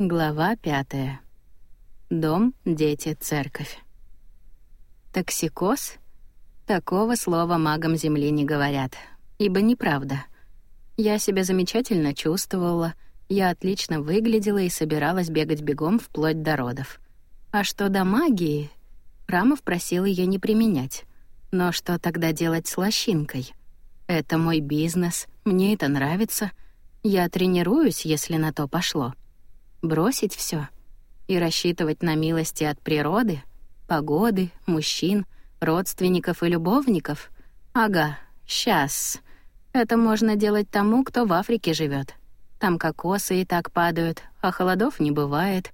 Глава пятая. Дом, дети, церковь. Токсикоз? Такого слова магам Земли не говорят, ибо неправда. Я себя замечательно чувствовала, я отлично выглядела и собиралась бегать бегом вплоть до родов. А что до магии? Храмов просил ее не применять. Но что тогда делать с лощинкой? Это мой бизнес, мне это нравится. Я тренируюсь, если на то пошло. Бросить все и рассчитывать на милости от природы, погоды, мужчин, родственников и любовников? Ага, сейчас. Это можно делать тому, кто в Африке живет. Там кокосы и так падают, а холодов не бывает.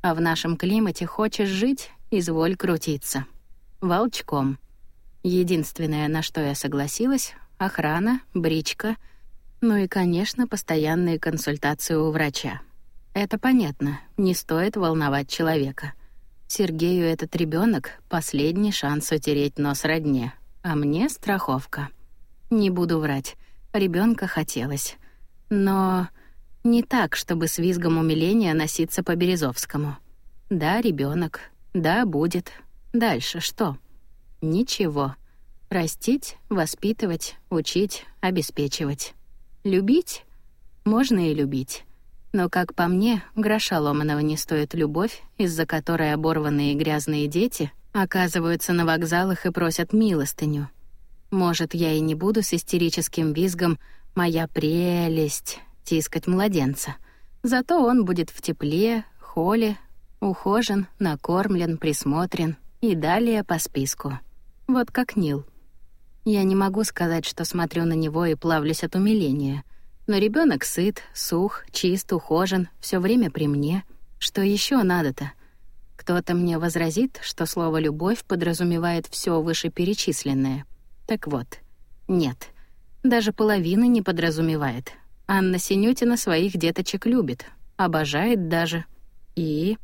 А в нашем климате хочешь жить — изволь крутиться. Волчком. Единственное, на что я согласилась — охрана, бричка, ну и, конечно, постоянные консультации у врача. Это понятно, не стоит волновать человека. Сергею этот ребенок последний шанс утереть нос родне, а мне страховка. Не буду врать, ребенка хотелось. Но не так, чтобы с визгом умиления носиться по Березовскому. Да, ребенок, да, будет. Дальше что? Ничего. Растить, воспитывать, учить, обеспечивать. Любить? Можно и любить. Но, как по мне, гроша ломаного не стоит любовь, из-за которой оборванные и грязные дети оказываются на вокзалах и просят милостыню. Может, я и не буду с истерическим визгом «моя прелесть» тискать младенца. Зато он будет в тепле, холе, ухожен, накормлен, присмотрен и далее по списку. Вот как Нил. Я не могу сказать, что смотрю на него и плавлюсь от умиления — но ребенок сыт, сух, чист, ухожен, все время при мне. Что еще надо-то? Кто-то мне возразит, что слово «любовь» подразумевает все вышеперечисленное. Так вот, нет. Даже половины не подразумевает. Анна Синютина своих деточек любит, обожает даже. И...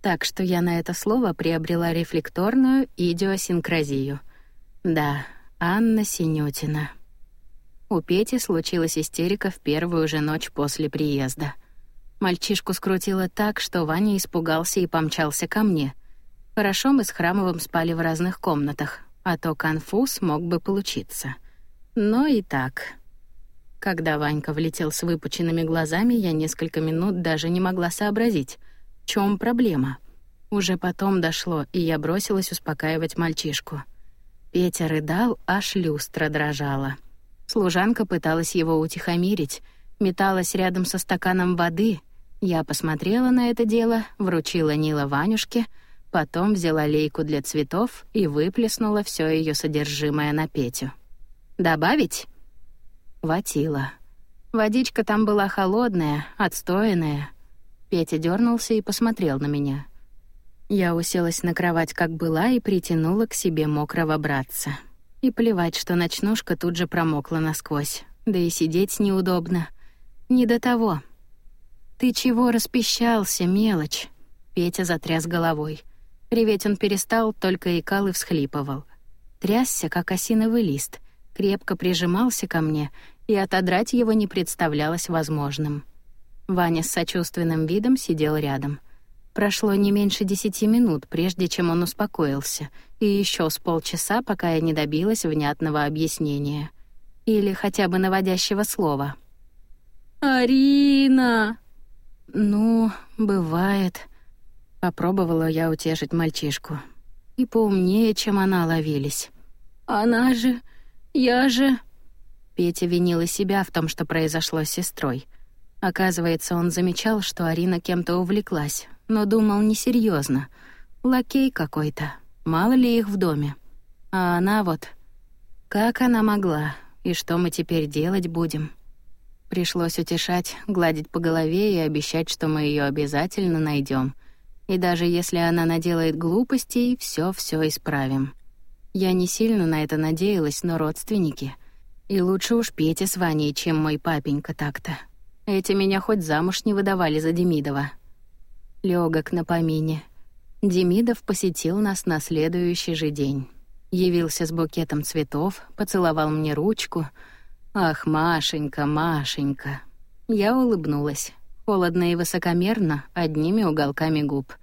Так что я на это слово приобрела рефлекторную идиосинкразию. Да, Анна Синютина. У Пети случилась истерика в первую же ночь после приезда. Мальчишку скрутило так, что Ваня испугался и помчался ко мне. Хорошо мы с Храмовым спали в разных комнатах, а то конфуз мог бы получиться. Но и так. Когда Ванька влетел с выпученными глазами, я несколько минут даже не могла сообразить, в чем проблема. Уже потом дошло, и я бросилась успокаивать мальчишку. Петя рыдал, аж люстра дрожала. Служанка пыталась его утихомирить, металась рядом со стаканом воды. Я посмотрела на это дело, вручила Нила Ванюшке, потом взяла лейку для цветов и выплеснула все ее содержимое на Петю. «Добавить?» Хватило. Водичка там была холодная, отстоянная. Петя дернулся и посмотрел на меня. Я уселась на кровать, как была, и притянула к себе мокрого братца. И плевать, что ночнушка тут же промокла насквозь. Да и сидеть неудобно. Не до того. «Ты чего распищался, мелочь?» Петя затряс головой. Реветь он перестал, только икал и всхлипывал. Трясся, как осиновый лист, крепко прижимался ко мне, и отодрать его не представлялось возможным. Ваня с сочувственным видом сидел рядом — Прошло не меньше десяти минут, прежде чем он успокоился, и еще с полчаса, пока я не добилась внятного объяснения. Или хотя бы наводящего слова. «Арина!» «Ну, бывает», — попробовала я утешить мальчишку. «И поумнее, чем она ловились». «Она же... я же...» Петя винила себя в том, что произошло с сестрой. Оказывается, он замечал, что Арина кем-то увлеклась, но думал несерьезно. Лакей какой-то, мало ли их в доме. А она вот... Как она могла? И что мы теперь делать будем? Пришлось утешать, гладить по голове и обещать, что мы ее обязательно найдем. И даже если она наделает глупостей, все все исправим. Я не сильно на это надеялась, но родственники. И лучше уж Петя с Ваней, чем мой папенька так-то. Эти меня хоть замуж не выдавали за Демидова легок на помине. Демидов посетил нас на следующий же день. Явился с букетом цветов, поцеловал мне ручку. «Ах, Машенька, Машенька!» Я улыбнулась. холодно и высокомерно, одними уголками губ.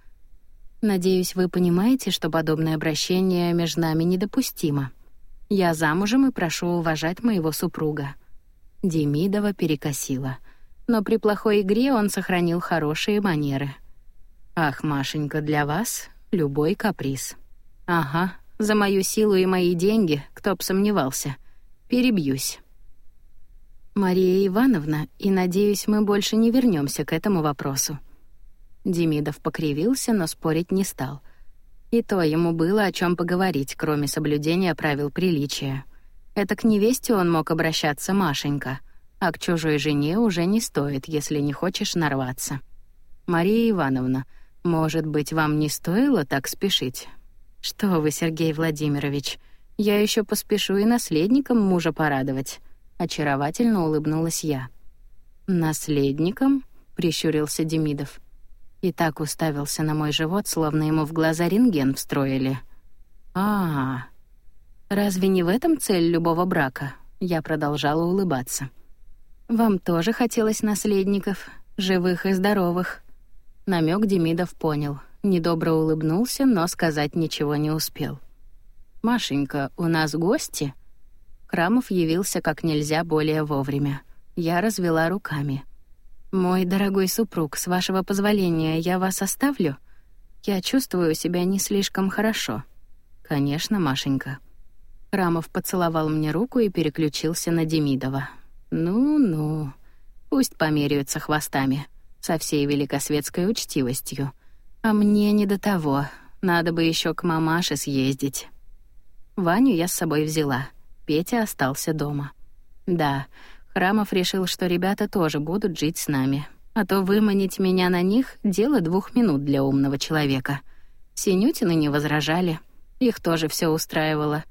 Надеюсь, вы понимаете, что подобное обращение между нами недопустимо. Я замужем и прошу уважать моего супруга. Демидова перекосила. Но при плохой игре он сохранил хорошие манеры. Ах, Машенька, для вас любой каприз. Ага, за мою силу и мои деньги, кто б сомневался. Перебьюсь. Мария Ивановна, и надеюсь, мы больше не вернемся к этому вопросу. Демидов покривился, но спорить не стал. И то ему было о чем поговорить, кроме соблюдения правил приличия. Это к невесте он мог обращаться Машенька, а к чужой жене уже не стоит, если не хочешь нарваться. Мария Ивановна, может быть, вам не стоило так спешить? Что вы, Сергей Владимирович, я еще поспешу и наследником мужа порадовать. Очаровательно улыбнулась я. Наследником? прищурился Демидов. И так уставился на мой живот, словно ему в глаза рентген встроили. А, -а, Разве не в этом цель любого брака? Я продолжала улыбаться. Вам тоже хотелось наследников, живых и здоровых. Намек Демидов понял. Недобро улыбнулся, но сказать ничего не успел. Машенька, у нас гости? Храмов явился как нельзя более вовремя. Я развела руками. «Мой дорогой супруг, с вашего позволения я вас оставлю? Я чувствую себя не слишком хорошо». «Конечно, Машенька». Храмов поцеловал мне руку и переключился на Демидова. «Ну-ну, пусть померяются хвостами, со всей великосветской учтивостью. А мне не до того, надо бы еще к мамаше съездить». Ваню я с собой взяла — Петя остался дома. Да, Храмов решил, что ребята тоже будут жить с нами. А то выманить меня на них — дело двух минут для умного человека. Синютины не возражали. Их тоже все устраивало.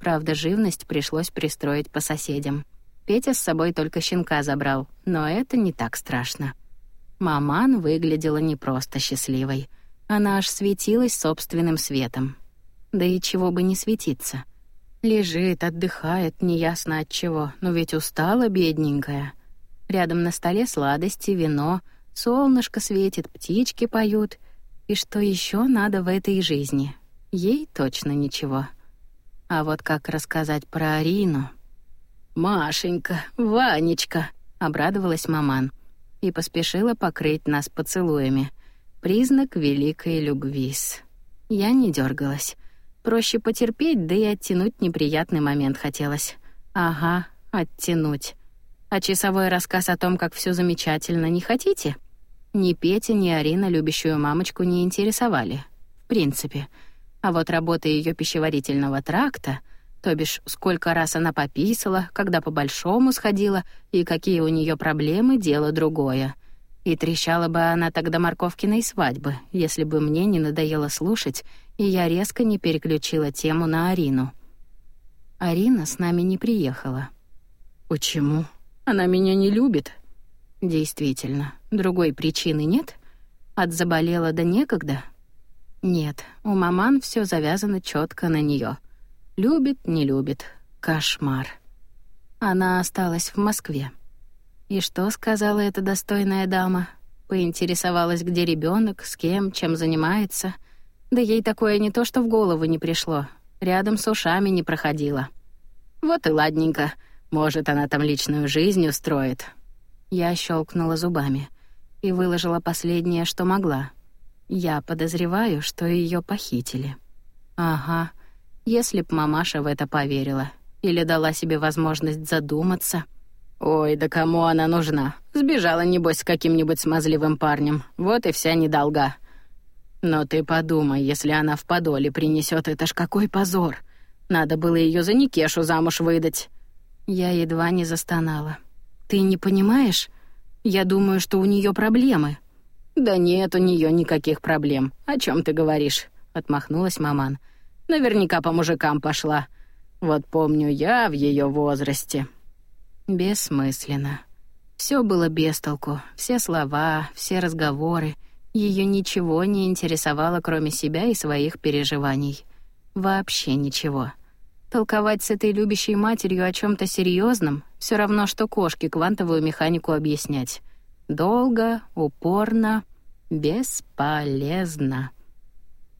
Правда, живность пришлось пристроить по соседям. Петя с собой только щенка забрал, но это не так страшно. Маман выглядела не просто счастливой. Она аж светилась собственным светом. Да и чего бы не светиться — Лежит, отдыхает, неясно от чего, но ведь устала бедненькая. Рядом на столе сладости, вино, солнышко светит, птички поют. И что еще надо в этой жизни? Ей точно ничего. А вот как рассказать про Арину? «Машенька, Ванечка!» — обрадовалась маман и поспешила покрыть нас поцелуями. Признак великой любви. Я не дергалась. Проще потерпеть, да и оттянуть неприятный момент хотелось. Ага, оттянуть. А часовой рассказ о том, как все замечательно, не хотите? Ни Петя, ни Арина любящую мамочку не интересовали. В принципе. А вот работа ее пищеварительного тракта, то бишь сколько раз она пописала, когда по-большому сходила и какие у нее проблемы, дело другое. И трещала бы она тогда морковкиной свадьбы, если бы мне не надоело слушать и я резко не переключила тему на Арину. Арина с нами не приехала. Почему? Она меня не любит. Действительно, другой причины нет? От заболела до некогда? Нет, у маман все завязано четко на нее. Любит, не любит. Кошмар. Она осталась в Москве. И что сказала эта достойная дама? Поинтересовалась, где ребенок, с кем, чем занимается — да ей такое не то что в голову не пришло, рядом с ушами не проходило. Вот и ладненько, может, она там личную жизнь устроит. Я щелкнула зубами и выложила последнее, что могла. Я подозреваю, что ее похитили. Ага, если б мамаша в это поверила или дала себе возможность задуматься. Ой, да кому она нужна? Сбежала, небось, с каким-нибудь смазливым парнем. Вот и вся недолга. Но ты подумай, если она в подоле принесет, это ж какой позор. Надо было ее за Никешу замуж выдать. Я едва не застонала. Ты не понимаешь? Я думаю, что у нее проблемы. Да нет у нее никаких проблем. О чем ты говоришь? Отмахнулась маман. Наверняка по мужикам пошла. Вот помню я в ее возрасте. Бессмысленно. Все было без толку. Все слова, все разговоры — ее ничего не интересовало, кроме себя и своих переживаний. Вообще ничего. Толковать с этой любящей матерью о чем то серьезном все равно, что кошке квантовую механику объяснять. Долго, упорно, бесполезно.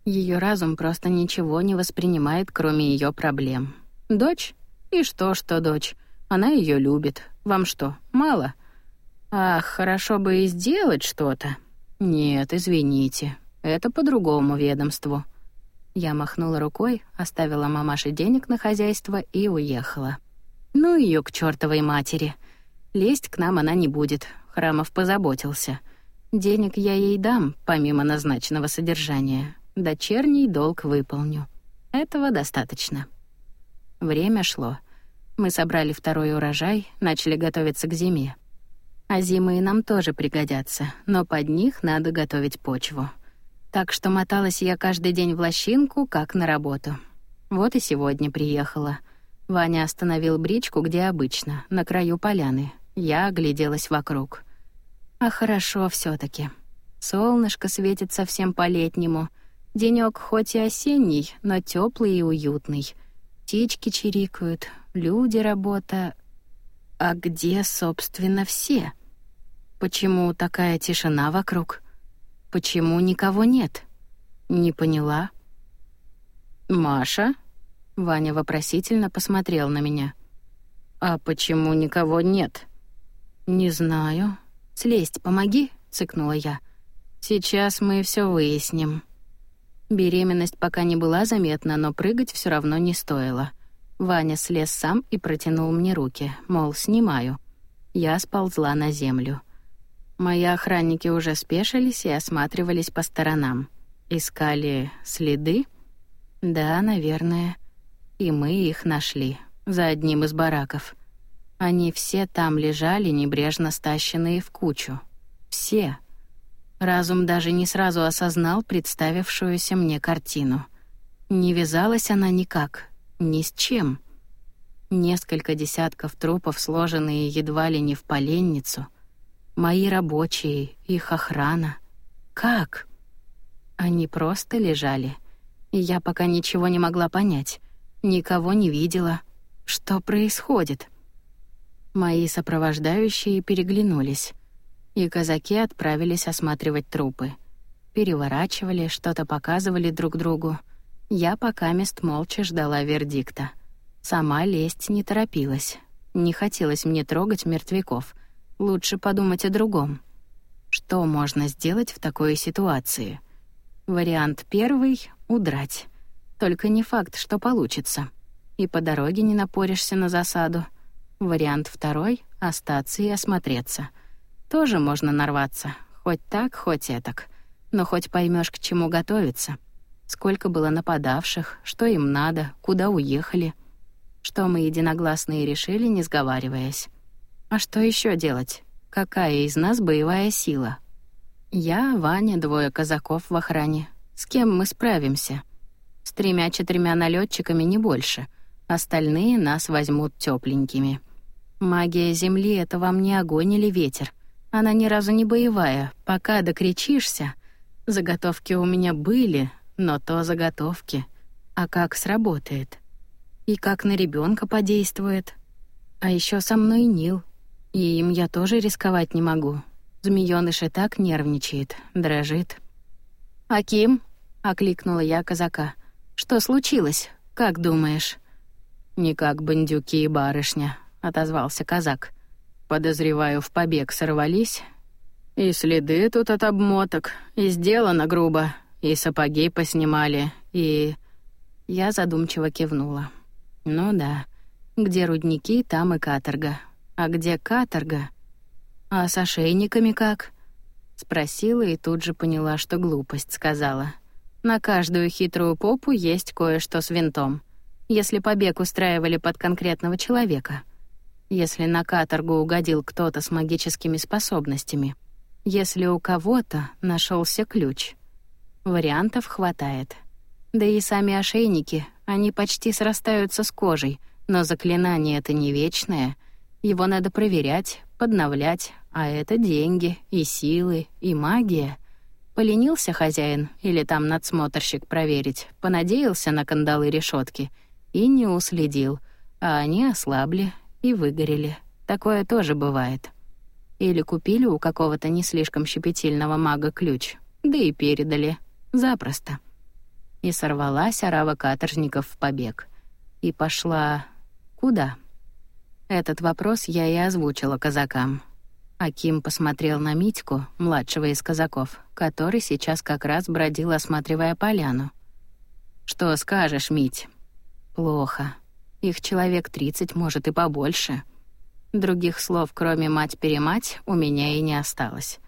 Ее разум просто ничего не воспринимает, кроме ее проблем. Дочь? И что, что дочь? Она ее любит. Вам что, мало? Ах, хорошо бы и сделать что-то. Нет, извините. Это по другому ведомству. Я махнула рукой, оставила мамаше денег на хозяйство и уехала. Ну ее к чертовой матери. Лезть к нам она не будет. Храмов позаботился. Денег я ей дам, помимо назначенного содержания. Дочерний долг выполню. Этого достаточно. Время шло. Мы собрали второй урожай, начали готовиться к зиме. А зимы и нам тоже пригодятся, но под них надо готовить почву. Так что моталась я каждый день в лощинку, как на работу. Вот и сегодня приехала. Ваня остановил бричку, где обычно, на краю поляны. Я огляделась вокруг. А хорошо все таки Солнышко светит совсем по-летнему. Денёк хоть и осенний, но теплый и уютный. Птички чирикают, люди работа. А где, собственно, все? Почему такая тишина вокруг? Почему никого нет? Не поняла. Маша? Ваня вопросительно посмотрел на меня. А почему никого нет? Не знаю. Слезть помоги, цыкнула я. Сейчас мы все выясним. Беременность пока не была заметна, но прыгать все равно не стоило. Ваня слез сам и протянул мне руки, мол, снимаю. Я сползла на землю. Мои охранники уже спешились и осматривались по сторонам. Искали следы? Да, наверное. И мы их нашли. За одним из бараков. Они все там лежали, небрежно стащенные в кучу. Все. Разум даже не сразу осознал представившуюся мне картину. Не вязалась она никак, ни с чем. Несколько десятков трупов, сложенные едва ли не в поленницу — Мои рабочие, их охрана. Как? Они просто лежали. Я пока ничего не могла понять. Никого не видела. Что происходит? Мои сопровождающие переглянулись. И казаки отправились осматривать трупы. Переворачивали, что-то показывали друг другу. Я пока мест молча ждала вердикта. Сама лезть не торопилась. Не хотелось мне трогать мертвяков — Лучше подумать о другом. Что можно сделать в такой ситуации? Вариант первый — удрать. Только не факт, что получится. И по дороге не напоришься на засаду. Вариант второй — остаться и осмотреться. Тоже можно нарваться. Хоть так, хоть этак. Но хоть поймешь, к чему готовиться. Сколько было нападавших, что им надо, куда уехали. Что мы единогласно и решили, не сговариваясь. А что еще делать? Какая из нас боевая сила? Я, Ваня, двое казаков в охране. С кем мы справимся? С тремя-четырьмя налетчиками не больше. Остальные нас возьмут тепленькими. Магия земли — это вам не огонь или ветер. Она ни разу не боевая. Пока докричишься... Заготовки у меня были, но то заготовки. А как сработает? И как на ребенка подействует? А еще со мной Нил, и им я тоже рисковать не могу. Змеёныш и так нервничает, дрожит. «Аким?» — окликнула я казака. «Что случилось? Как думаешь?» «Не как бандюки и барышня», — отозвался казак. «Подозреваю, в побег сорвались. И следы тут от обмоток, и сделано грубо, и сапоги поснимали, и...» Я задумчиво кивнула. «Ну да, где рудники, там и каторга. «А где каторга?» «А с ошейниками как?» Спросила и тут же поняла, что глупость сказала. «На каждую хитрую попу есть кое-что с винтом. Если побег устраивали под конкретного человека. Если на каторгу угодил кто-то с магическими способностями. Если у кого-то нашелся ключ. Вариантов хватает. Да и сами ошейники, они почти срастаются с кожей, но заклинание это не вечное — его надо проверять, подновлять, а это деньги, и силы, и магия. Поленился хозяин или там надсмотрщик проверить, понадеялся на кандалы решетки и не уследил, а они ослабли и выгорели. Такое тоже бывает. Или купили у какого-то не слишком щепетильного мага ключ, да и передали. Запросто. И сорвалась орава каторжников в побег. И пошла... куда? Этот вопрос я и озвучила казакам. Аким посмотрел на Митьку, младшего из казаков, который сейчас как раз бродил, осматривая поляну. «Что скажешь, Мить?» «Плохо. Их человек тридцать, может, и побольше. Других слов, кроме «мать-перемать», у меня и не осталось.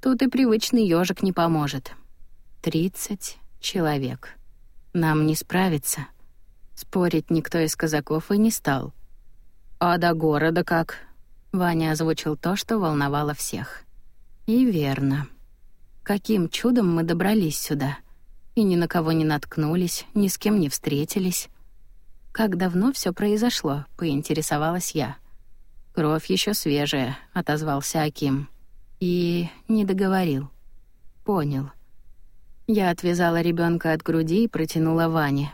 Тут и привычный ежик не поможет. Тридцать человек. Нам не справиться». Спорить никто из казаков и не стал. «А до города как?» Ваня озвучил то, что волновало всех. И верно. Каким чудом мы добрались сюда? И ни на кого не наткнулись, ни с кем не встретились. Как давно все произошло, поинтересовалась я. Кровь еще свежая, отозвался Аким. И не договорил. Понял. Я отвязала ребенка от груди и протянула Ване.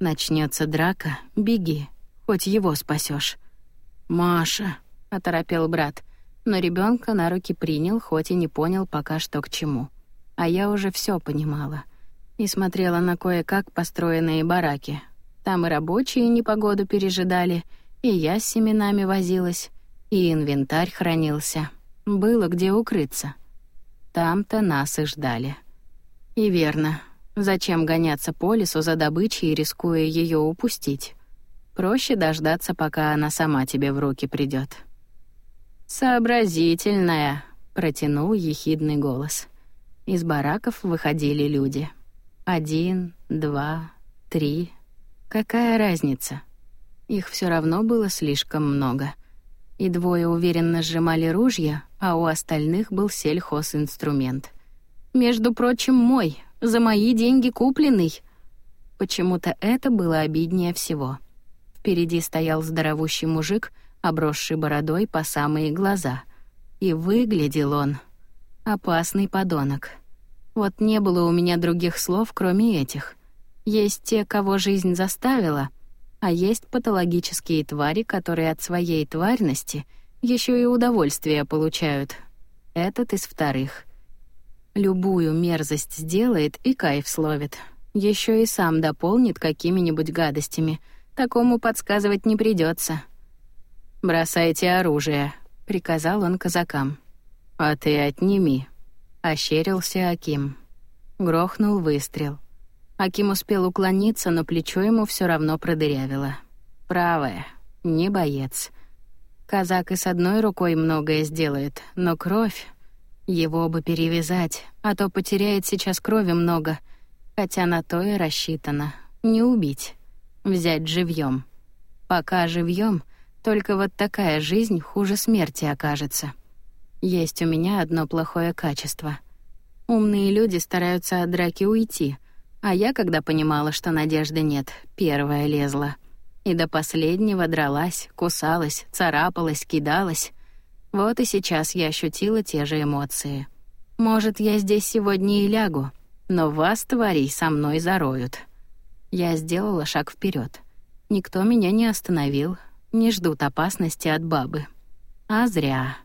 Начнется драка, беги, хоть его спасешь. Маша, оторопел брат, но ребенка на руки принял, хоть и не понял пока что к чему. А я уже все понимала и смотрела на кое-как построенные бараки. Там и рабочие непогоду пережидали, и я с семенами возилась, и инвентарь хранился. Было где укрыться. Там-то нас и ждали. И верно. Зачем гоняться по лесу за добычей, рискуя ее упустить? Проще дождаться, пока она сама тебе в руки придет. «Сообразительная», — протянул ехидный голос. Из бараков выходили люди. Один, два, три. Какая разница? Их все равно было слишком много. И двое уверенно сжимали ружья, а у остальных был сельхозинструмент. Между прочим, мой, за мои деньги купленный. Почему-то это было обиднее всего. Впереди стоял здоровущий мужик — обросший бородой по самые глаза. И выглядел он опасный подонок. Вот не было у меня других слов, кроме этих. Есть те, кого жизнь заставила, а есть патологические твари, которые от своей тварности еще и удовольствие получают. Этот из вторых. Любую мерзость сделает и кайф словит. Еще и сам дополнит какими-нибудь гадостями. Такому подсказывать не придется. «Бросайте оружие», — приказал он казакам. «А ты отними», — ощерился Аким. Грохнул выстрел. Аким успел уклониться, но плечо ему все равно продырявило. Правое, не боец. Казак и с одной рукой многое сделает, но кровь... Его бы перевязать, а то потеряет сейчас крови много, хотя на то и рассчитано. Не убить, взять живьем. Пока живьем, только вот такая жизнь хуже смерти окажется. Есть у меня одно плохое качество. Умные люди стараются от драки уйти, а я, когда понимала, что надежды нет, первая лезла. И до последнего дралась, кусалась, царапалась, кидалась. Вот и сейчас я ощутила те же эмоции. Может, я здесь сегодня и лягу, но вас, тварей, со мной зароют. Я сделала шаг вперед. Никто меня не остановил, не ждут опасности от бабы. А зря.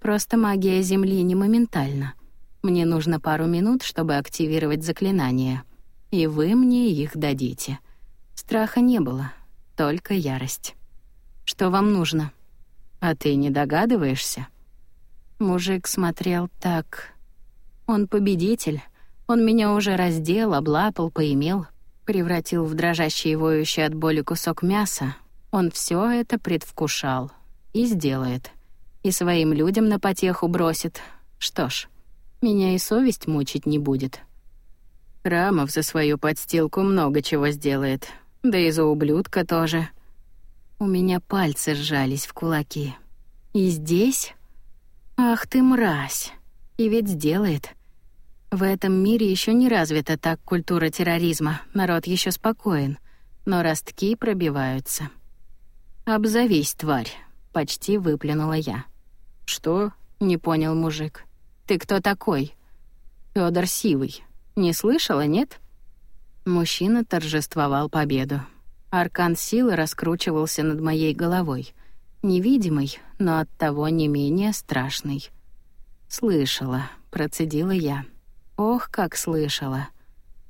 Просто магия Земли не моментальна. Мне нужно пару минут, чтобы активировать заклинание. И вы мне их дадите. Страха не было, только ярость. Что вам нужно? А ты не догадываешься? Мужик смотрел так. Он победитель. Он меня уже раздел, облапал, поимел, превратил в дрожащий и воющий от боли кусок мяса, он все это предвкушал и сделает. И своим людям на потеху бросит. Что ж, меня и совесть мучить не будет. Рамов за свою подстилку много чего сделает. Да и за ублюдка тоже. У меня пальцы сжались в кулаки. И здесь? Ах ты мразь! И ведь сделает. В этом мире еще не развита так культура терроризма. Народ еще спокоен, но ростки пробиваются. «Обзовись, тварь», — почти выплюнула я. «Что?» — не понял мужик. «Ты кто такой?» «Фёдор Сивый. Не слышала, нет?» Мужчина торжествовал победу. Аркан силы раскручивался над моей головой. Невидимый, но оттого не менее страшный. «Слышала», — процедила я. «Ох, как слышала.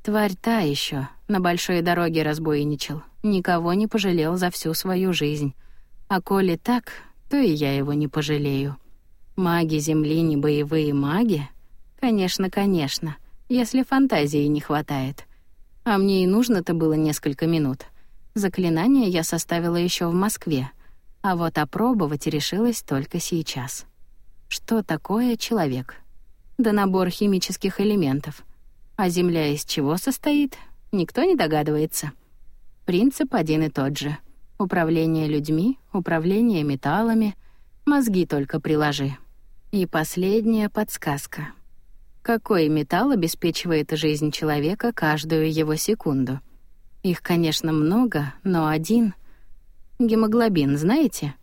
Тварь та еще, на большой дороге разбойничал, никого не пожалел за всю свою жизнь. А коли так, то и я его не пожалею. Маги Земли не боевые маги? Конечно, конечно, если фантазии не хватает. А мне и нужно-то было несколько минут. Заклинание я составила еще в Москве, а вот опробовать решилась только сейчас. Что такое человек? Да набор химических элементов. А Земля из чего состоит? Никто не догадывается. Принцип один и тот же — Управление людьми, управление металлами, мозги только приложи. И последняя подсказка. Какой металл обеспечивает жизнь человека каждую его секунду? Их, конечно, много, но один... Гемоглобин, знаете?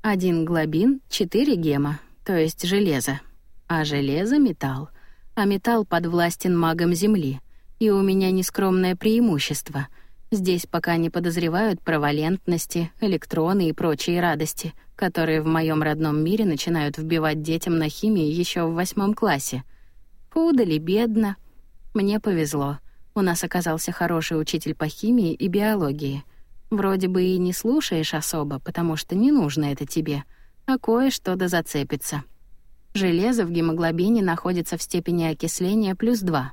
Один глобин — четыре гема, то есть железо. А железо — металл. А металл подвластен магам Земли. И у меня нескромное преимущество — Здесь пока не подозревают про валентности, электроны и прочие радости, которые в моем родном мире начинают вбивать детям на химии еще в восьмом классе. Худо бедно. Мне повезло. У нас оказался хороший учитель по химии и биологии. Вроде бы и не слушаешь особо, потому что не нужно это тебе, а кое-что да зацепится. Железо в гемоглобине находится в степени окисления плюс 2.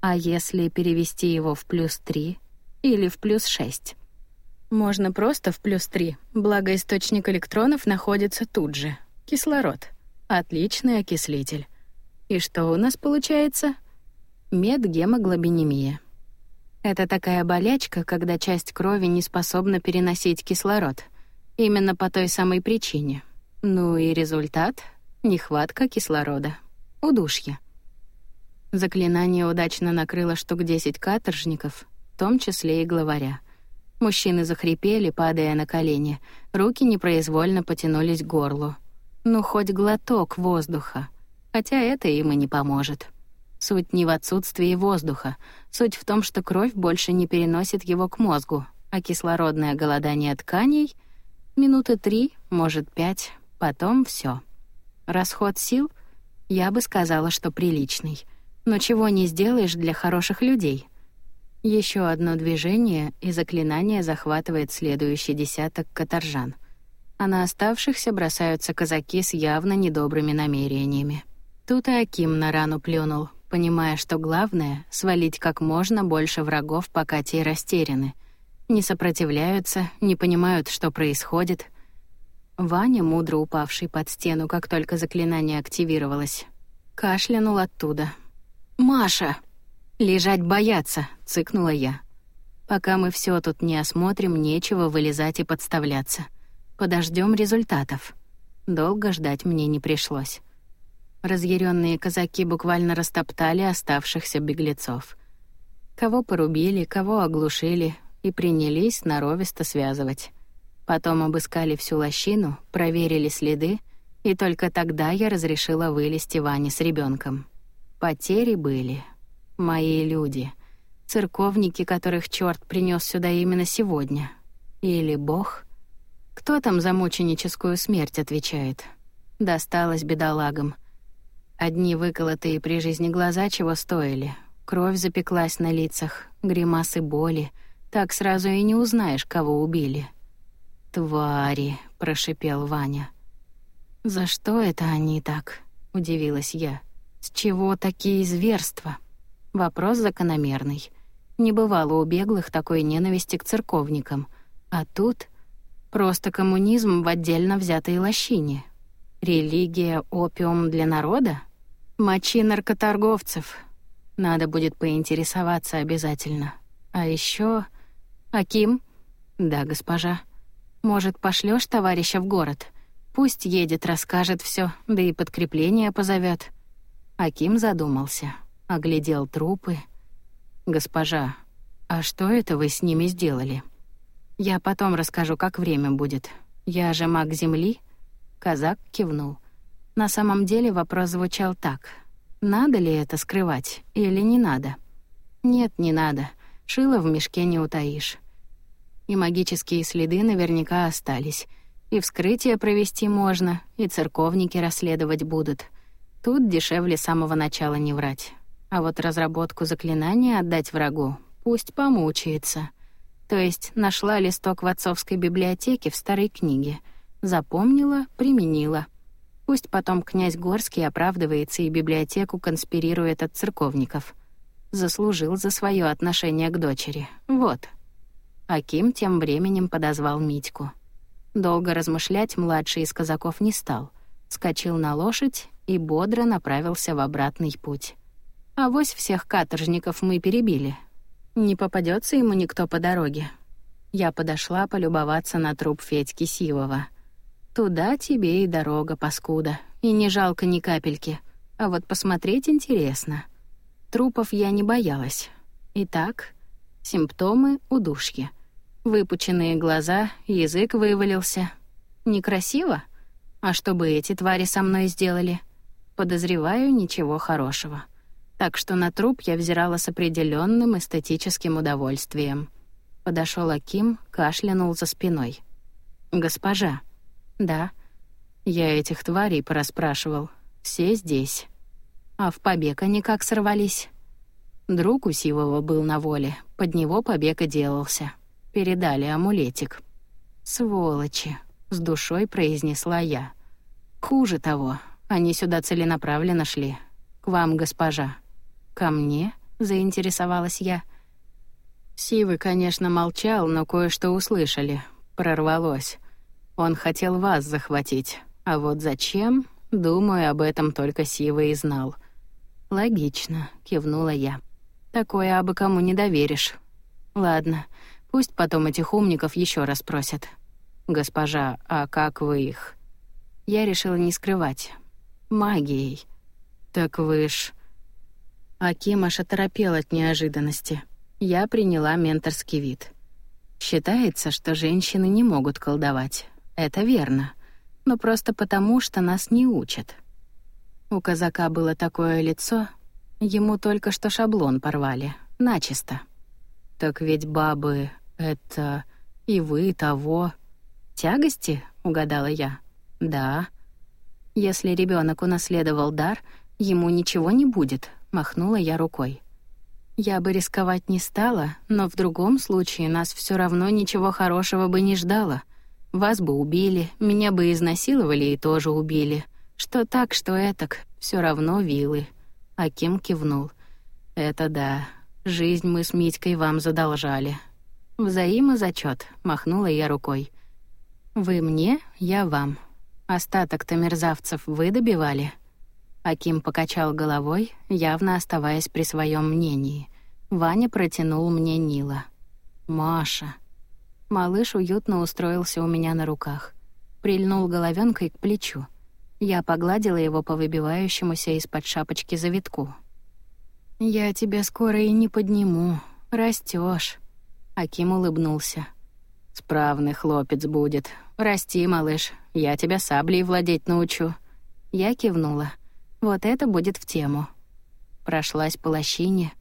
А если перевести его в плюс 3, или в плюс 6. Можно просто в плюс 3, благо источник электронов находится тут же. Кислород. Отличный окислитель. И что у нас получается? Медгемоглобинемия. Это такая болячка, когда часть крови не способна переносить кислород. Именно по той самой причине. Ну и результат — нехватка кислорода. Удушье. Заклинание удачно накрыло штук 10 каторжников, в том числе и главаря. Мужчины захрипели, падая на колени, руки непроизвольно потянулись к горлу. Ну, хоть глоток воздуха. Хотя это им и не поможет. Суть не в отсутствии воздуха. Суть в том, что кровь больше не переносит его к мозгу, а кислородное голодание тканей — минуты три, может, пять, потом все. Расход сил — я бы сказала, что приличный. Но чего не сделаешь для хороших людей — еще одно движение, и заклинание захватывает следующий десяток каторжан. А на оставшихся бросаются казаки с явно недобрыми намерениями. Тут и Аким на рану плюнул, понимая, что главное — свалить как можно больше врагов, пока те растеряны. Не сопротивляются, не понимают, что происходит. Ваня, мудро упавший под стену, как только заклинание активировалось, кашлянул оттуда. «Маша!» «Лежать бояться», — цыкнула я. «Пока мы все тут не осмотрим, нечего вылезать и подставляться. Подождем результатов». Долго ждать мне не пришлось. Разъяренные казаки буквально растоптали оставшихся беглецов. Кого порубили, кого оглушили и принялись наровисто связывать. Потом обыскали всю лощину, проверили следы, и только тогда я разрешила вылезти Ване с ребенком. Потери были, Мои люди. Церковники, которых черт принес сюда именно сегодня. Или Бог. Кто там за мученическую смерть отвечает? Досталось бедолагам. Одни выколотые при жизни глаза чего стоили. Кровь запеклась на лицах, гримасы боли. Так сразу и не узнаешь, кого убили. «Твари!» — прошипел Ваня. «За что это они так?» — удивилась я. «С чего такие зверства?» Вопрос закономерный. Не бывало у беглых такой ненависти к церковникам. А тут просто коммунизм в отдельно взятой лощине. Религия — опиум для народа? Мочи наркоторговцев. Надо будет поинтересоваться обязательно. А еще Аким? Да, госпожа. Может, пошлешь товарища в город? Пусть едет, расскажет все, да и подкрепление позовет. Аким задумался оглядел трупы. «Госпожа, а что это вы с ними сделали?» «Я потом расскажу, как время будет. Я же маг Земли?» Казак кивнул. На самом деле вопрос звучал так. «Надо ли это скрывать или не надо?» «Нет, не надо. Шило в мешке не утаишь». И магические следы наверняка остались. И вскрытие провести можно, и церковники расследовать будут. Тут дешевле с самого начала не врать. А вот разработку заклинания отдать врагу пусть помучается. То есть нашла листок в отцовской библиотеке в старой книге. Запомнила, применила. Пусть потом князь Горский оправдывается и библиотеку конспирирует от церковников. Заслужил за свое отношение к дочери. Вот. Аким тем временем подозвал Митьку. Долго размышлять младший из казаков не стал. Скочил на лошадь и бодро направился в обратный путь. А вось всех каторжников мы перебили. Не попадется ему никто по дороге. Я подошла полюбоваться на труп Федьки Сивова. Туда тебе и дорога, паскуда. И не жалко ни капельки. А вот посмотреть интересно. Трупов я не боялась. Итак, симптомы удушья — Выпученные глаза, язык вывалился. Некрасиво? А что бы эти твари со мной сделали? Подозреваю, ничего хорошего. Так что на труп я взирала с определенным эстетическим удовольствием. Подошел Аким, кашлянул за спиной. «Госпожа». «Да». Я этих тварей пораспрашивал. Все здесь. А в побег они как сорвались? Друг у Сивова был на воле, под него побег и делался передали амулетик. «Сволочи», — с душой произнесла я. «Хуже того, они сюда целенаправленно шли. К вам, госпожа». «Ко мне?» — заинтересовалась я. Сивы, конечно, молчал, но кое-что услышали. Прорвалось. Он хотел вас захватить. А вот зачем? Думаю, об этом только Сива и знал. «Логично», — кивнула я. «Такое абы кому не доверишь. Ладно, Пусть потом этих умников еще раз просят. Госпожа, а как вы их? Я решила не скрывать. Магией. Так вы ж... Аким аж от неожиданности. Я приняла менторский вид. Считается, что женщины не могут колдовать. Это верно. Но просто потому, что нас не учат. У казака было такое лицо, ему только что шаблон порвали, начисто. Так ведь бабы «Это и вы того...» «Тягости?» — угадала я. «Да». «Если ребенок унаследовал дар, ему ничего не будет», — махнула я рукой. «Я бы рисковать не стала, но в другом случае нас все равно ничего хорошего бы не ждало. Вас бы убили, меня бы изнасиловали и тоже убили. Что так, что этак, все равно вилы». Аким кивнул. «Это да, жизнь мы с Митькой вам задолжали. «Взаимозачет», — махнула я рукой. «Вы мне, я вам. Остаток-то мерзавцев вы добивали?» Аким покачал головой, явно оставаясь при своем мнении. Ваня протянул мне Нила. «Маша». Малыш уютно устроился у меня на руках. Прильнул головенкой к плечу. Я погладила его по выбивающемуся из-под шапочки завитку. «Я тебя скоро и не подниму. Растёшь. Аким улыбнулся. «Справный хлопец будет. Расти, малыш, я тебя саблей владеть научу». Я кивнула. «Вот это будет в тему». Прошлась по лощине.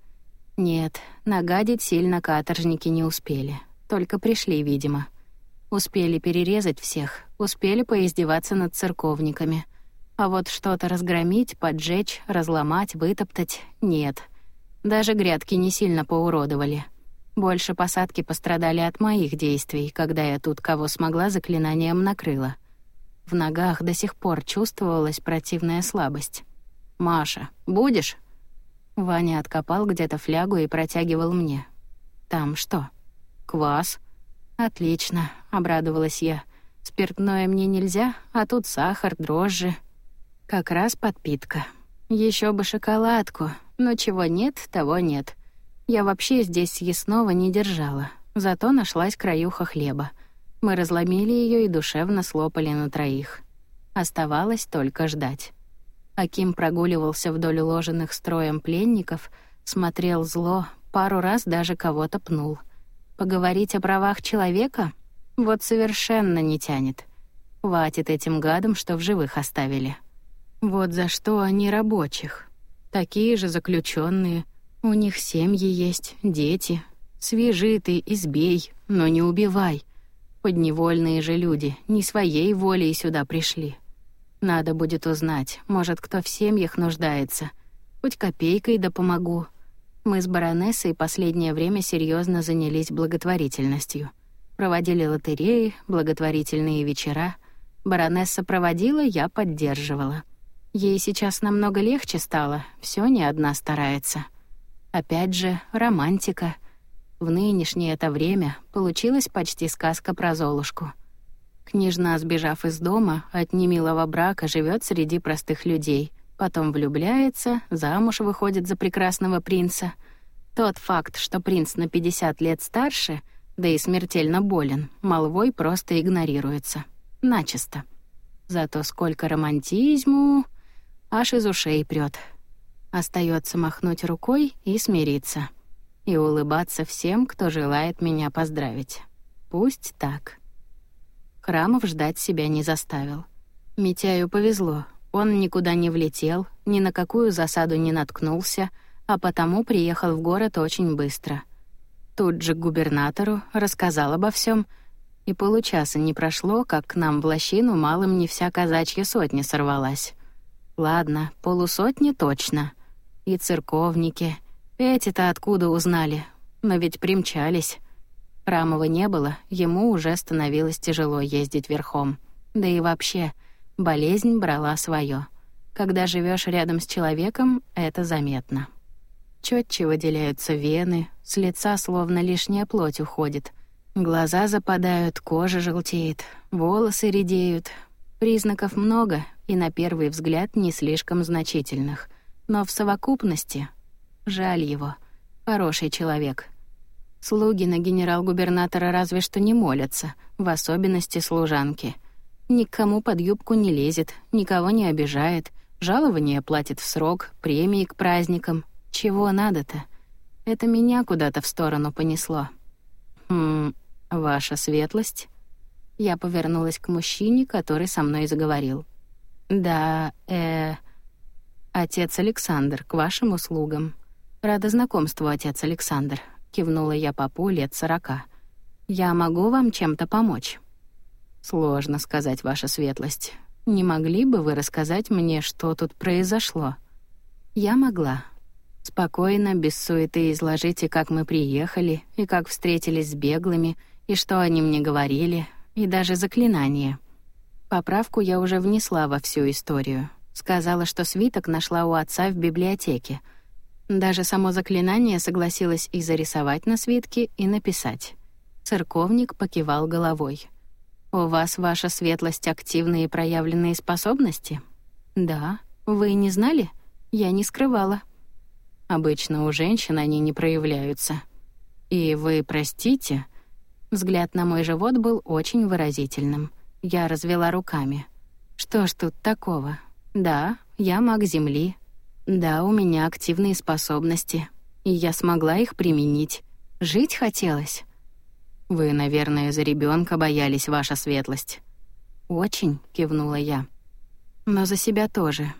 Нет, нагадить сильно каторжники не успели. Только пришли, видимо. Успели перерезать всех, успели поиздеваться над церковниками. А вот что-то разгромить, поджечь, разломать, вытоптать — нет. Даже грядки не сильно поуродовали. Больше посадки пострадали от моих действий, когда я тут кого смогла заклинанием накрыла. В ногах до сих пор чувствовалась противная слабость. «Маша, будешь?» Ваня откопал где-то флягу и протягивал мне. «Там что?» «Квас». «Отлично», — обрадовалась я. «Спиртное мне нельзя, а тут сахар, дрожжи». «Как раз подпитка. Еще бы шоколадку, но чего нет, того нет». Я вообще здесь съестного не держала, зато нашлась краюха хлеба. Мы разломили ее и душевно слопали на троих. Оставалось только ждать. Аким прогуливался вдоль уложенных строем пленников, смотрел зло, пару раз даже кого-то пнул. Поговорить о правах человека? Вот совершенно не тянет. Хватит этим гадам, что в живых оставили. Вот за что они рабочих. Такие же заключенные, у них семьи есть, дети. Свяжи ты, избей, но не убивай. Подневольные же люди не своей волей сюда пришли. Надо будет узнать, может, кто в семьях нуждается. Хоть копейкой да помогу. Мы с баронессой последнее время серьезно занялись благотворительностью. Проводили лотереи, благотворительные вечера. Баронесса проводила, я поддерживала. Ей сейчас намного легче стало, все не одна старается. Опять же, романтика. В нынешнее это время получилась почти сказка про Золушку. Княжна, сбежав из дома, от немилого брака живет среди простых людей, потом влюбляется, замуж выходит за прекрасного принца. Тот факт, что принц на 50 лет старше, да и смертельно болен, молвой просто игнорируется. Начисто. Зато сколько романтизму, аж из ушей прёт. Остается махнуть рукой и смириться. И улыбаться всем, кто желает меня поздравить. Пусть так. Храмов ждать себя не заставил. Митяю повезло. Он никуда не влетел, ни на какую засаду не наткнулся, а потому приехал в город очень быстро. Тут же губернатору рассказал обо всем, и получаса не прошло, как к нам в лощину малым не вся казачья сотня сорвалась. Ладно, полусотни точно. И церковники. Эти-то откуда узнали? Но ведь примчались. Рамова не было, ему уже становилось тяжело ездить верхом. Да и вообще, болезнь брала свое. Когда живешь рядом с человеком, это заметно. Чётче выделяются вены, с лица словно лишняя плоть уходит. Глаза западают, кожа желтеет, волосы редеют. Признаков много и на первый взгляд не слишком значительных. Но в совокупности жаль его. Хороший человек, Слуги на генерал-губернатора разве что не молятся, в особенности служанки. Никому под юбку не лезет, никого не обижает, жалование платит в срок, премии к праздникам. Чего надо-то? Это меня куда-то в сторону понесло. «Хм, ваша светлость?» Я повернулась к мужчине, который со мной заговорил. «Да, э... Отец Александр, к вашим услугам. Рада знакомству, отец Александр кивнула я папу лет сорока. Я могу вам чем-то помочь? Сложно сказать, ваша светлость. Не могли бы вы рассказать мне, что тут произошло? Я могла. Спокойно, без суеты изложите, как мы приехали, и как встретились с беглыми, и что они мне говорили, и даже заклинание. Поправку я уже внесла во всю историю. Сказала, что свиток нашла у отца в библиотеке — даже само заклинание согласилась и зарисовать на свитке, и написать. Церковник покивал головой. «У вас, ваша светлость, активные проявленные способности?» «Да. Вы не знали? Я не скрывала». «Обычно у женщин они не проявляются». «И вы простите?» Взгляд на мой живот был очень выразительным. Я развела руками. «Что ж тут такого? Да, я маг Земли, да, у меня активные способности, и я смогла их применить. Жить хотелось. Вы, наверное, за ребенка боялись, ваша светлость. Очень, кивнула я. Но за себя тоже.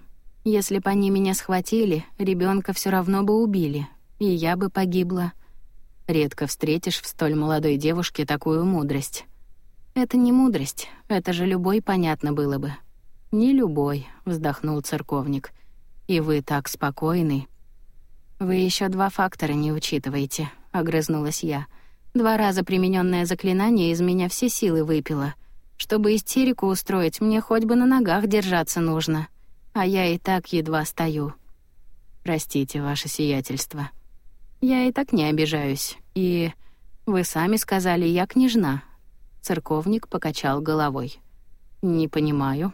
Если бы они меня схватили, ребенка все равно бы убили, и я бы погибла. Редко встретишь в столь молодой девушке такую мудрость. Это не мудрость, это же любой понятно было бы. Не любой, вздохнул церковник. И вы так спокойны. Вы еще два фактора не учитываете, огрызнулась я. Два раза примененное заклинание из меня все силы выпило. Чтобы истерику устроить, мне хоть бы на ногах держаться нужно, а я и так едва стою. Простите, ваше сиятельство. Я и так не обижаюсь. И вы сами сказали, я княжна. Церковник покачал головой. Не понимаю.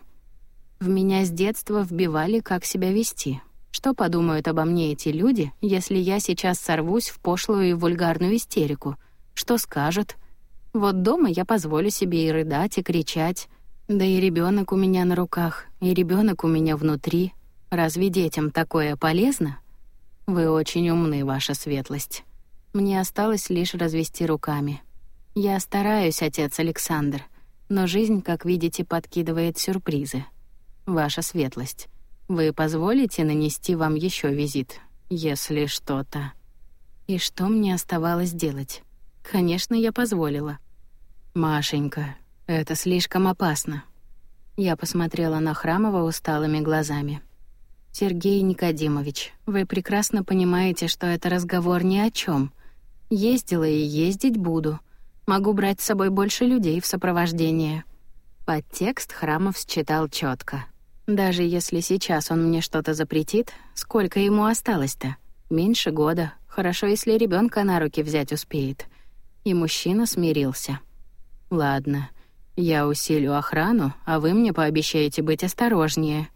В меня с детства вбивали, как себя вести. Что подумают обо мне эти люди, если я сейчас сорвусь в пошлую и вульгарную истерику? Что скажут? Вот дома я позволю себе и рыдать, и кричать. Да и ребенок у меня на руках, и ребенок у меня внутри. Разве детям такое полезно? Вы очень умны, ваша светлость. Мне осталось лишь развести руками. Я стараюсь, отец Александр, но жизнь, как видите, подкидывает сюрпризы. Ваша светлость, вы позволите нанести вам еще визит, если что-то. И что мне оставалось делать? Конечно, я позволила. «Машенька, это слишком опасно». Я посмотрела на Храмова усталыми глазами. «Сергей Никодимович, вы прекрасно понимаете, что это разговор ни о чем. Ездила и ездить буду. Могу брать с собой больше людей в сопровождение». Подтекст Храмов считал четко. Даже если сейчас он мне что-то запретит, сколько ему осталось-то? Меньше года. Хорошо, если ребенка на руки взять успеет. И мужчина смирился. Ладно, я усилю охрану, а вы мне пообещаете быть осторожнее.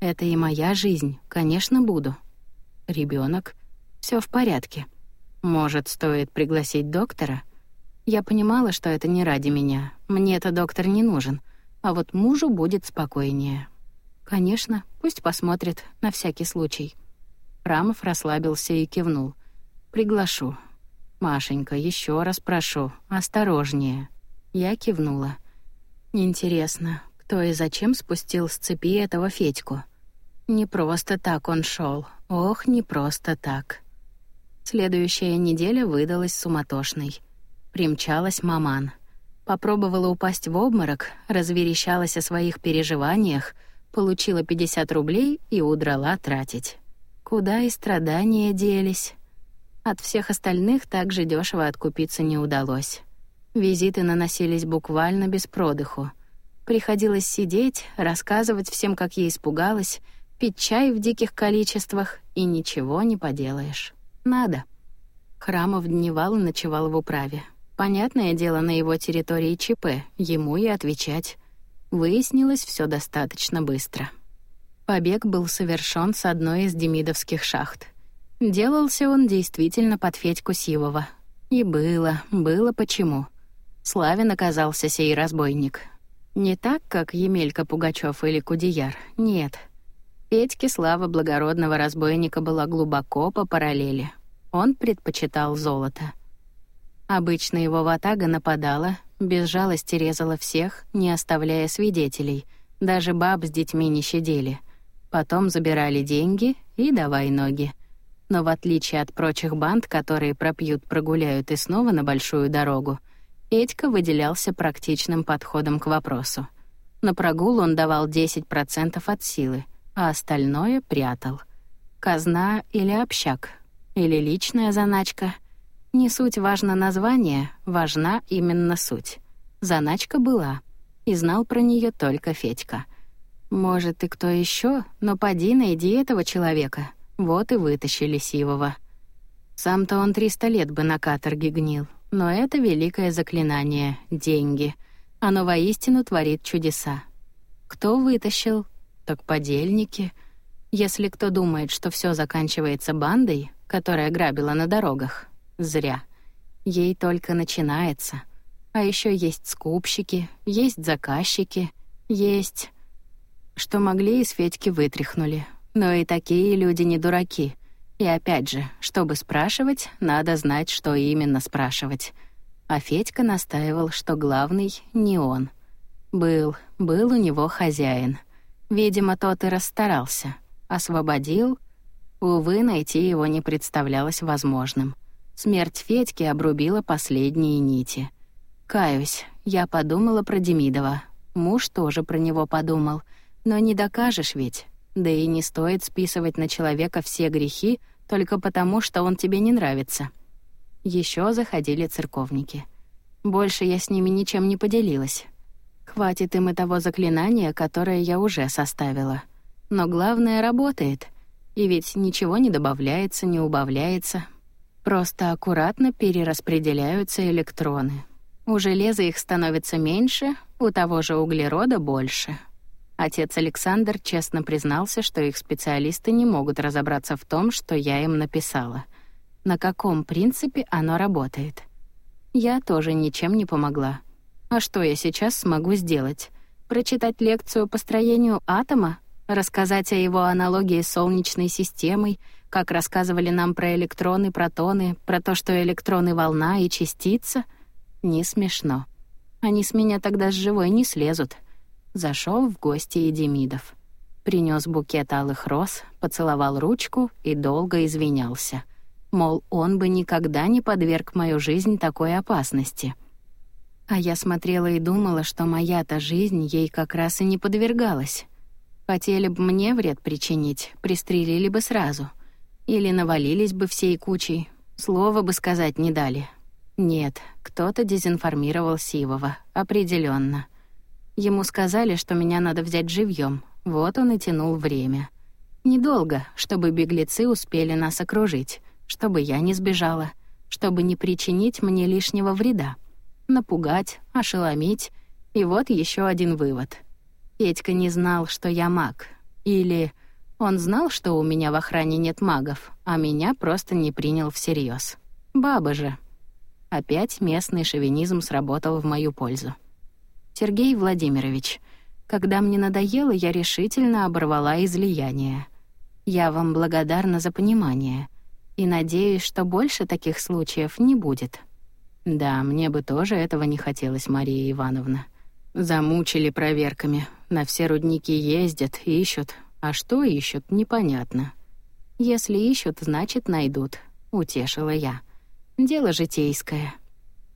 Это и моя жизнь, конечно, буду. Ребенок, все в порядке. Может, стоит пригласить доктора? Я понимала, что это не ради меня. мне этот доктор не нужен. А вот мужу будет спокойнее. Конечно, пусть посмотрит, на всякий случай. Рамов расслабился и кивнул. «Приглашу. Машенька, еще раз прошу, осторожнее». Я кивнула. «Интересно, кто и зачем спустил с цепи этого Федьку?» Не просто так он шел. Ох, не просто так. Следующая неделя выдалась суматошной. Примчалась маман. Попробовала упасть в обморок, разверещалась о своих переживаниях, получила 50 рублей и удрала тратить. Куда и страдания делись. От всех остальных также дешево откупиться не удалось. Визиты наносились буквально без продыху. Приходилось сидеть, рассказывать всем, как я испугалась, пить чай в диких количествах, и ничего не поделаешь. Надо. Храмов дневал и ночевал в управе. Понятное дело, на его территории ЧП, ему и отвечать. Выяснилось все достаточно быстро. Побег был совершен с одной из демидовских шахт. Делался он действительно под Федьку Сивова. И было, было почему. Славин оказался сей разбойник. Не так, как Емелька Пугачев или Кудияр, нет — Петьке слава благородного разбойника была глубоко по параллели. Он предпочитал золото. Обычно его ватага нападала, без жалости резала всех, не оставляя свидетелей. Даже баб с детьми не щадили. Потом забирали деньги и давай ноги. Но в отличие от прочих банд, которые пропьют, прогуляют и снова на большую дорогу, Петька выделялся практичным подходом к вопросу. На прогул он давал 10% от силы, а остальное прятал. Казна или общак, или личная заначка. Не суть важно название, важна именно суть. Заначка была, и знал про нее только Федька. Может, и кто еще, но поди найди этого человека. Вот и вытащили Сивова. Сам-то он триста лет бы на каторге гнил, но это великое заклинание — деньги. Оно воистину творит чудеса. Кто вытащил, так подельники. Если кто думает, что все заканчивается бандой, которая грабила на дорогах, зря. Ей только начинается. А еще есть скупщики, есть заказчики, есть... Что могли, из Федьки вытряхнули. Но и такие люди не дураки. И опять же, чтобы спрашивать, надо знать, что именно спрашивать. А Федька настаивал, что главный не он. Был, был у него хозяин — Видимо, тот и расстарался. Освободил. Увы, найти его не представлялось возможным. Смерть Федьки обрубила последние нити. Каюсь, я подумала про Демидова. Муж тоже про него подумал. Но не докажешь ведь. Да и не стоит списывать на человека все грехи только потому, что он тебе не нравится. Еще заходили церковники. Больше я с ними ничем не поделилась. Хватит им и того заклинания, которое я уже составила. Но главное работает. И ведь ничего не добавляется, не убавляется. Просто аккуратно перераспределяются электроны. У железа их становится меньше, у того же углерода больше. Отец Александр честно признался, что их специалисты не могут разобраться в том, что я им написала. На каком принципе оно работает. Я тоже ничем не помогла. А что я сейчас смогу сделать? Прочитать лекцию по строению атома? Рассказать о его аналогии с Солнечной системой, как рассказывали нам про электроны, протоны, про то, что электроны — волна и частица? Не смешно. Они с меня тогда с живой не слезут. Зашел в гости Едемидов. Принес букет алых роз, поцеловал ручку и долго извинялся. Мол, он бы никогда не подверг мою жизнь такой опасности — А я смотрела и думала, что моя-то жизнь ей как раз и не подвергалась. Хотели бы мне вред причинить, пристрелили бы сразу. Или навалились бы всей кучей, слова бы сказать не дали. Нет, кто-то дезинформировал Сивова, определенно. Ему сказали, что меня надо взять живьем. Вот он и тянул время. Недолго, чтобы беглецы успели нас окружить, чтобы я не сбежала, чтобы не причинить мне лишнего вреда напугать, ошеломить. И вот еще один вывод. Петька не знал, что я маг. Или он знал, что у меня в охране нет магов, а меня просто не принял всерьез. Баба же. Опять местный шовинизм сработал в мою пользу. Сергей Владимирович, когда мне надоело, я решительно оборвала излияние. Я вам благодарна за понимание и надеюсь, что больше таких случаев не будет. Да, мне бы тоже этого не хотелось, Мария Ивановна. Замучили проверками. На все рудники ездят, ищут. А что ищут, непонятно. Если ищут, значит, найдут. Утешила я. Дело житейское.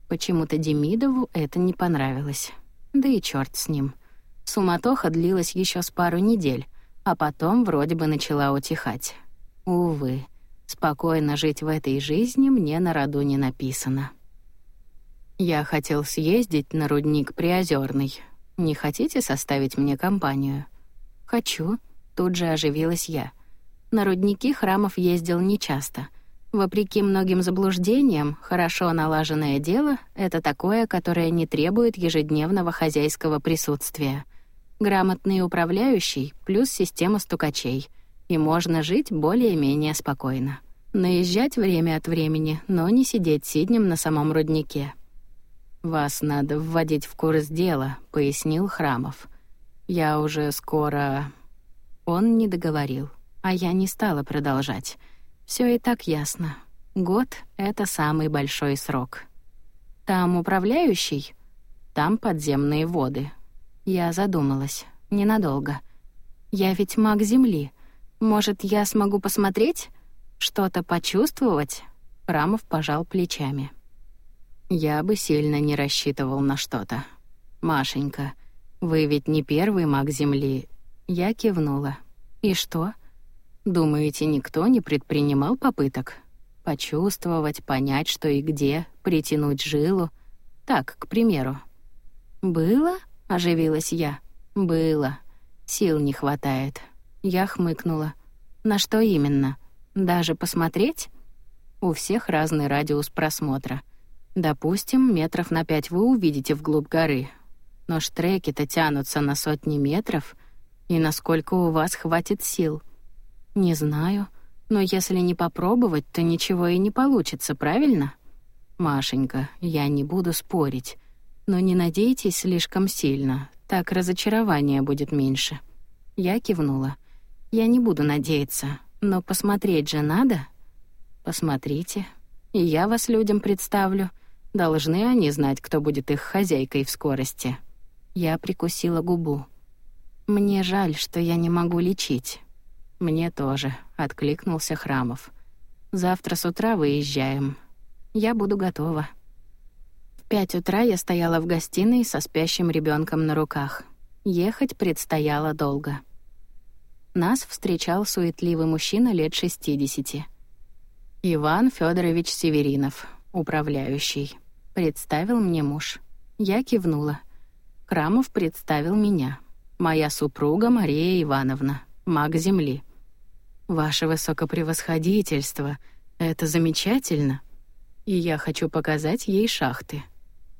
Почему-то Демидову это не понравилось. Да и черт с ним. Суматоха длилась еще с пару недель, а потом вроде бы начала утихать. Увы, спокойно жить в этой жизни мне на роду не написано. Я хотел съездить на рудник Приозерный. Не хотите составить мне компанию? Хочу. Тут же оживилась я. На рудники храмов ездил нечасто. Вопреки многим заблуждениям, хорошо налаженное дело — это такое, которое не требует ежедневного хозяйского присутствия. Грамотный управляющий плюс система стукачей. И можно жить более-менее спокойно. Наезжать время от времени, но не сидеть сиднем на самом руднике — «Вас надо вводить в курс дела», — пояснил Храмов. «Я уже скоро...» Он не договорил, а я не стала продолжать. Все и так ясно. Год — это самый большой срок. Там управляющий, там подземные воды. Я задумалась. Ненадолго. Я ведь маг Земли. Может, я смогу посмотреть? Что-то почувствовать? Храмов пожал плечами. Я бы сильно не рассчитывал на что-то. Машенька, вы ведь не первый маг Земли. Я кивнула. И что? Думаете, никто не предпринимал попыток? Почувствовать, понять, что и где, притянуть жилу? Так, к примеру. «Было?» — оживилась я. «Было. Сил не хватает». Я хмыкнула. «На что именно? Даже посмотреть?» У всех разный радиус просмотра — Допустим, метров на пять вы увидите вглубь горы. Но штреки-то тянутся на сотни метров, и насколько у вас хватит сил? Не знаю, но если не попробовать, то ничего и не получится, правильно? Машенька, я не буду спорить, но не надейтесь слишком сильно, так разочарования будет меньше. Я кивнула. Я не буду надеяться, но посмотреть же надо. Посмотрите, и я вас людям представлю — Должны они знать, кто будет их хозяйкой в скорости. Я прикусила губу. Мне жаль, что я не могу лечить. Мне тоже, откликнулся Храмов. Завтра с утра выезжаем. Я буду готова. В пять утра я стояла в гостиной со спящим ребенком на руках. Ехать предстояло долго. Нас встречал суетливый мужчина лет 60. Иван Федорович Северинов, управляющий. Представил мне муж. Я кивнула. Крамов представил меня. Моя супруга Мария Ивановна, маг Земли. «Ваше высокопревосходительство, это замечательно. И я хочу показать ей шахты».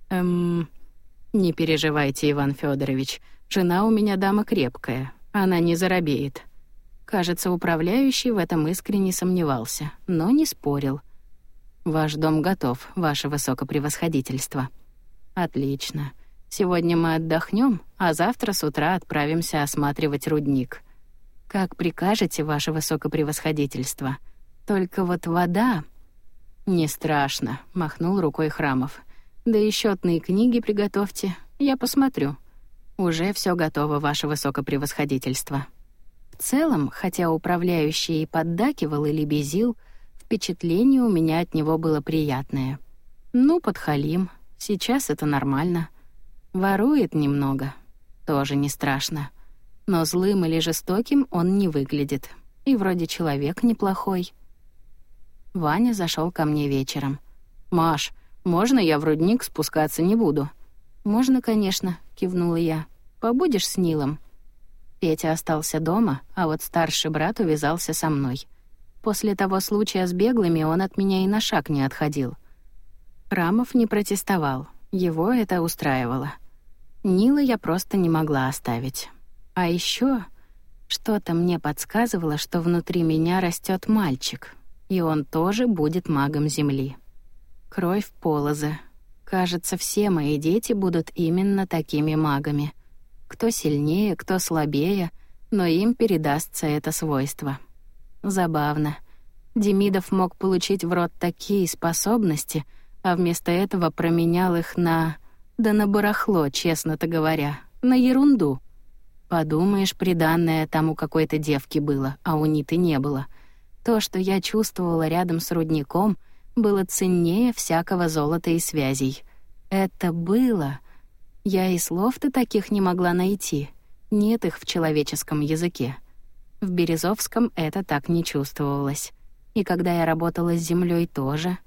«Эм...» «Не переживайте, Иван Федорович, жена у меня дама крепкая, она не заробеет». Кажется, управляющий в этом искренне сомневался, но не спорил — Ваш дом готов, ваше высокопревосходительство. Отлично. Сегодня мы отдохнем, а завтра с утра отправимся осматривать рудник. Как прикажете, ваше высокопревосходительство. Только вот вода... Не страшно, махнул рукой Храмов. Да и счетные книги приготовьте, я посмотрю. Уже все готово, ваше высокопревосходительство. В целом, хотя управляющий и поддакивал или безил, Впечатление у меня от него было приятное. Ну, подхалим. сейчас это нормально. Ворует немного, тоже не страшно. Но злым или жестоким он не выглядит. И вроде человек неплохой. Ваня зашел ко мне вечером. «Маш, можно я в рудник спускаться не буду?» «Можно, конечно», — кивнула я. «Побудешь с Нилом?» Петя остался дома, а вот старший брат увязался со мной. После того случая с беглыми он от меня и на шаг не отходил. Рамов не протестовал, его это устраивало. Нила я просто не могла оставить. А еще что-то мне подсказывало, что внутри меня растет мальчик, и он тоже будет магом Земли. Кровь полоза. Кажется, все мои дети будут именно такими магами. Кто сильнее, кто слабее, но им передастся это свойство. Забавно. Демидов мог получить в рот такие способности, а вместо этого променял их на... Да на барахло, честно-то говоря. На ерунду. Подумаешь, приданное там у какой-то девки было, а у Ниты не было. То, что я чувствовала рядом с рудником, было ценнее всякого золота и связей. Это было... Я и слов-то таких не могла найти. Нет их в человеческом языке. В Березовском это так не чувствовалось. И когда я работала с землей тоже.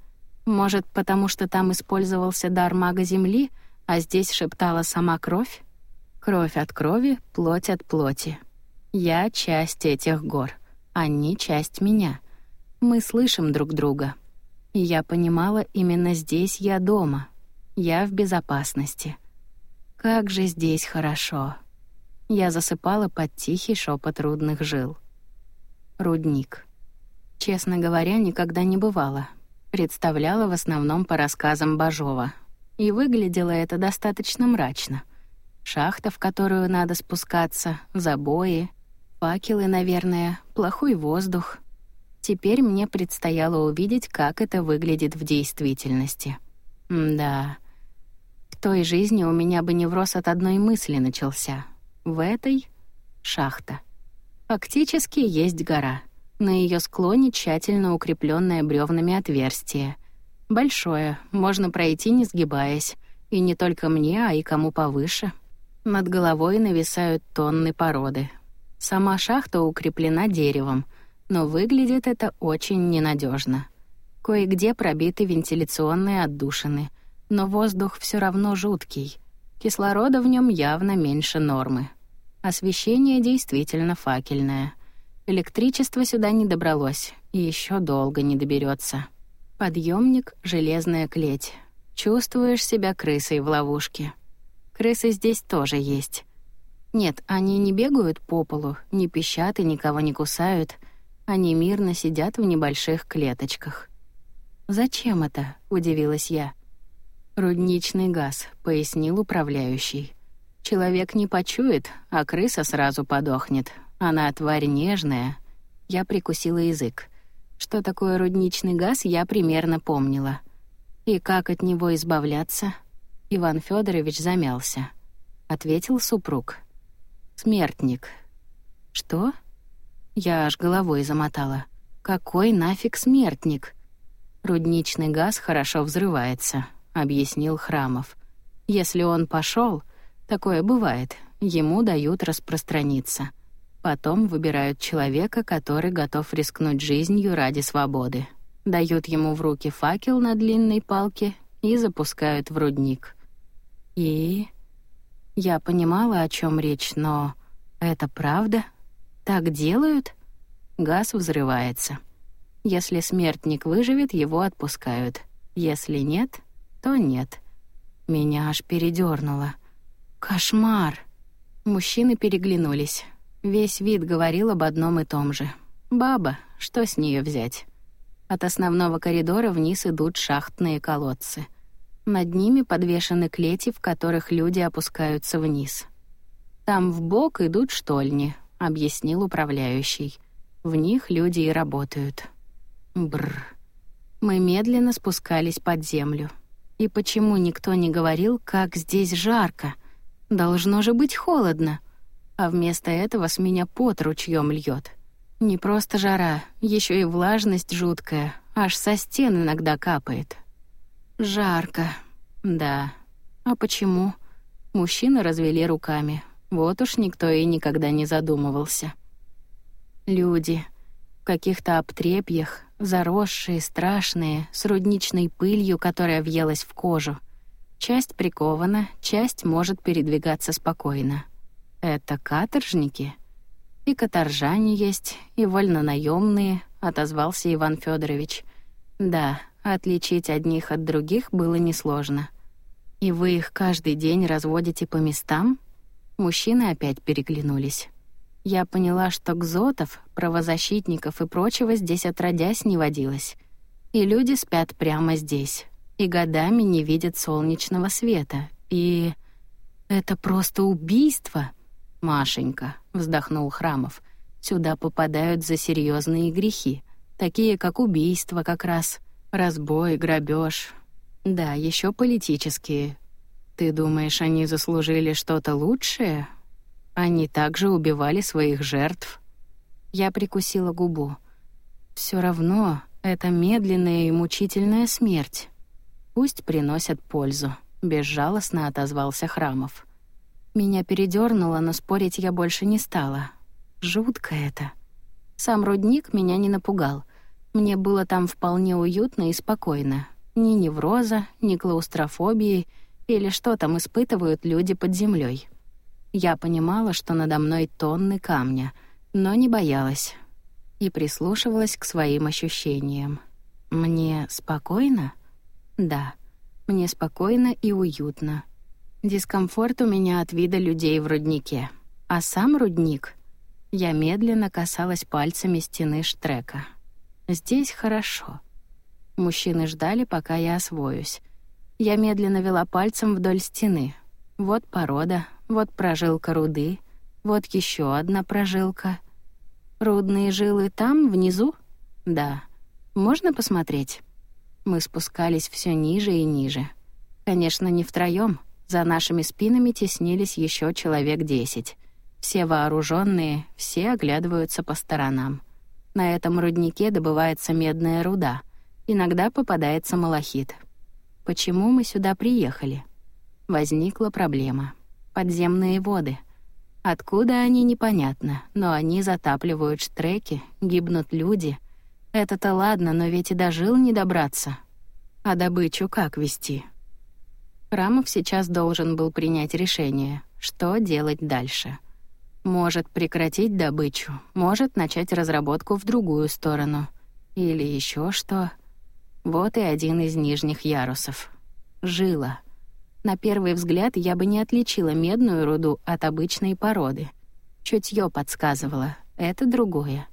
Может, потому что там использовался дар мага земли, а здесь шептала сама кровь? Кровь от крови, плоть от плоти. Я часть этих гор. Они часть меня. Мы слышим друг друга. И я понимала, именно здесь я дома. Я в безопасности. Как же здесь хорошо. Я засыпала под тихий шепот рудных жил. Рудник. Честно говоря, никогда не бывало. Представляла в основном по рассказам Бажова. И выглядело это достаточно мрачно. Шахта, в которую надо спускаться, забои, факелы, наверное, плохой воздух. Теперь мне предстояло увидеть, как это выглядит в действительности. М да. В той жизни у меня бы невроз от одной мысли начался — в этой — шахта. Фактически есть гора. На ее склоне тщательно укрепленное бревнами отверстие. Большое, можно пройти не сгибаясь. И не только мне, а и кому повыше. Над головой нависают тонны породы. Сама шахта укреплена деревом, но выглядит это очень ненадежно. Кое-где пробиты вентиляционные отдушины, но воздух все равно жуткий. Кислорода в нем явно меньше нормы. Освещение действительно факельное. Электричество сюда не добралось и еще долго не доберется. Подъемник, железная клеть. Чувствуешь себя крысой в ловушке. Крысы здесь тоже есть. Нет, они не бегают по полу, не пищат и никого не кусают. Они мирно сидят в небольших клеточках. «Зачем это?» — удивилась я. «Рудничный газ», — пояснил управляющий. Человек не почует, а крыса сразу подохнет. Она тварь нежная. Я прикусила язык. Что такое рудничный газ, я примерно помнила. И как от него избавляться? Иван Федорович замялся. Ответил супруг. Смертник. Что? Я аж головой замотала. Какой нафиг смертник? Рудничный газ хорошо взрывается, объяснил Храмов. Если он пошел, Такое бывает. Ему дают распространиться. Потом выбирают человека, который готов рискнуть жизнью ради свободы. Дают ему в руки факел на длинной палке и запускают в рудник. И... Я понимала, о чем речь, но... Это правда? Так делают? Газ взрывается. Если смертник выживет, его отпускают. Если нет, то нет. Меня аж передёрнуло. Кошмар. Мужчины переглянулись. Весь вид говорил об одном и том же. Баба, что с нее взять? От основного коридора вниз идут шахтные колодцы. Над ними подвешены клети, в которых люди опускаются вниз. Там в бок идут штольни, объяснил управляющий. В них люди и работают. Бр. Мы медленно спускались под землю. И почему никто не говорил, как здесь жарко? Должно же быть холодно. А вместо этого с меня пот ручьем льет. Не просто жара, еще и влажность жуткая, аж со стен иногда капает. Жарко. Да. А почему? Мужчины развели руками. Вот уж никто и никогда не задумывался. Люди в каких-то обтрепьях, заросшие, страшные, с рудничной пылью, которая въелась в кожу. Часть прикована, часть может передвигаться спокойно. Это каторжники? И каторжане есть, и вольнонаемные, отозвался Иван Федорович. Да, отличить одних от других было несложно. И вы их каждый день разводите по местам? Мужчины опять переглянулись. Я поняла, что кзотов, правозащитников и прочего здесь отродясь не водилось. И люди спят прямо здесь, и годами не видят солнечного света. И это просто убийство. Машенька, вздохнул Храмов. Сюда попадают за серьезные грехи, такие как убийство как раз, разбой, грабеж. Да, еще политические. Ты думаешь, они заслужили что-то лучшее? Они также убивали своих жертв. Я прикусила губу. Все равно это медленная и мучительная смерть. Пусть приносят пользу, безжалостно отозвался Храмов. Меня передернуло, но спорить я больше не стала. Жутко это. Сам рудник меня не напугал. Мне было там вполне уютно и спокойно. Ни невроза, ни клаустрофобии или что там испытывают люди под землей. Я понимала, что надо мной тонны камня, но не боялась и прислушивалась к своим ощущениям. Мне спокойно? Да, мне спокойно и уютно. Дискомфорт у меня от вида людей в руднике. А сам рудник... Я медленно касалась пальцами стены штрека. Здесь хорошо. Мужчины ждали, пока я освоюсь. Я медленно вела пальцем вдоль стены. Вот порода, вот прожилка руды, вот еще одна прожилка. Рудные жилы там, внизу? Да. Можно посмотреть? Мы спускались все ниже и ниже. Конечно, не втроем. За нашими спинами теснились еще человек десять. Все вооруженные, все оглядываются по сторонам. На этом руднике добывается медная руда. Иногда попадается малахит. Почему мы сюда приехали? Возникла проблема подземные воды. Откуда они, непонятно, но они затапливают штреки, гибнут люди. Это-то ладно, но ведь и до жил не добраться. А добычу как вести? Рамов сейчас должен был принять решение, что делать дальше. Может прекратить добычу, может начать разработку в другую сторону. Или еще что. Вот и один из нижних ярусов. Жила — на первый взгляд я бы не отличила медную руду от обычной породы. Чутье подсказывало, это другое.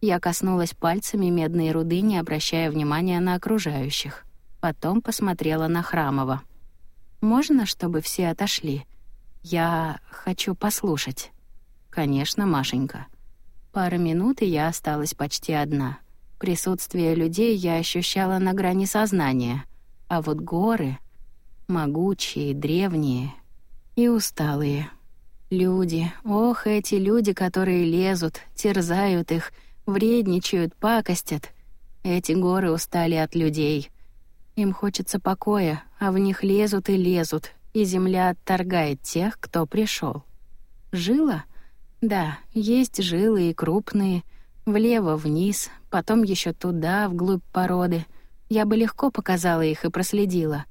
Я коснулась пальцами медной руды, не обращая внимания на окружающих. Потом посмотрела на Храмова. «Можно, чтобы все отошли? Я хочу послушать». «Конечно, Машенька». Пара минут, и я осталась почти одна. Присутствие людей я ощущала на грани сознания. А вот горы могучие, древние и усталые. Люди, ох, эти люди, которые лезут, терзают их, вредничают, пакостят. Эти горы устали от людей. Им хочется покоя, а в них лезут и лезут, и земля отторгает тех, кто пришел. Жила? Да, есть жилы и крупные, влево-вниз, потом еще туда, вглубь породы. Я бы легко показала их и проследила.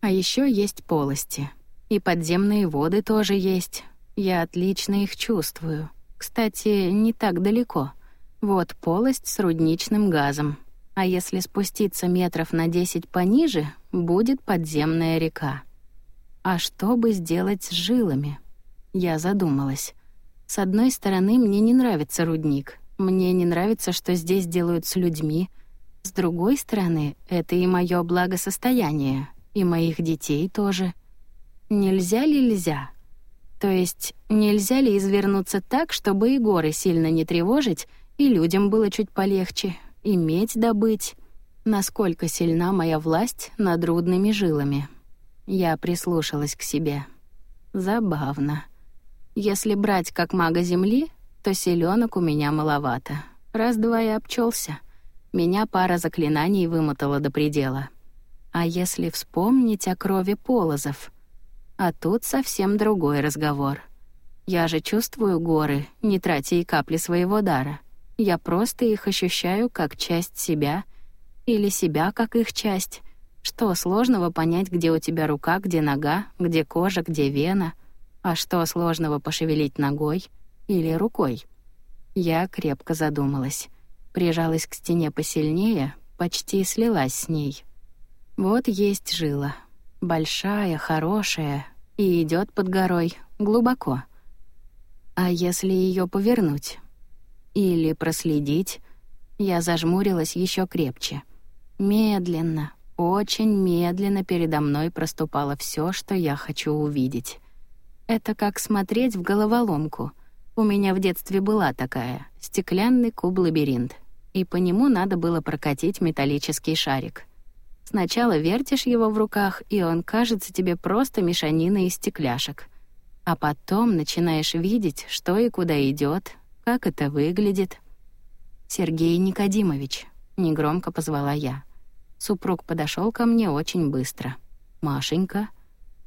А еще есть полости. И подземные воды тоже есть. Я отлично их чувствую. Кстати, не так далеко. Вот полость с рудничным газом. А если спуститься метров на 10 пониже, будет подземная река. А что бы сделать с жилами? Я задумалась. С одной стороны, мне не нравится рудник. Мне не нравится, что здесь делают с людьми. С другой стороны, это и мое благосостояние, и моих детей тоже. Нельзя ли нельзя? То есть нельзя ли извернуться так, чтобы и горы сильно не тревожить, и людям было чуть полегче, иметь добыть? Насколько сильна моя власть над рудными жилами? Я прислушалась к себе. Забавно. Если брать как мага Земли, то селенок у меня маловато. Раз-два и обчелся. Меня пара заклинаний вымотала до предела. А если вспомнить о крови полозов? А тут совсем другой разговор. Я же чувствую горы, не тратя и капли своего дара. Я просто их ощущаю как часть себя или себя как их часть. Что сложного понять, где у тебя рука, где нога, где кожа, где вена? А что сложного пошевелить ногой или рукой? Я крепко задумалась. Прижалась к стене посильнее, почти слилась с ней. Вот есть жила. Большая, хорошая, и идет под горой, глубоко. А если ее повернуть? Или проследить? Я зажмурилась еще крепче. Медленно, очень медленно передо мной проступало все, что я хочу увидеть. Это как смотреть в головоломку. У меня в детстве была такая, стеклянный куб-лабиринт, и по нему надо было прокатить металлический шарик. Сначала вертишь его в руках, и он кажется тебе просто мешаниной из стекляшек — а потом начинаешь видеть, что и куда идет, как это выглядит. «Сергей Никодимович», — негромко позвала я. Супруг подошел ко мне очень быстро. «Машенька,